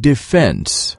defense.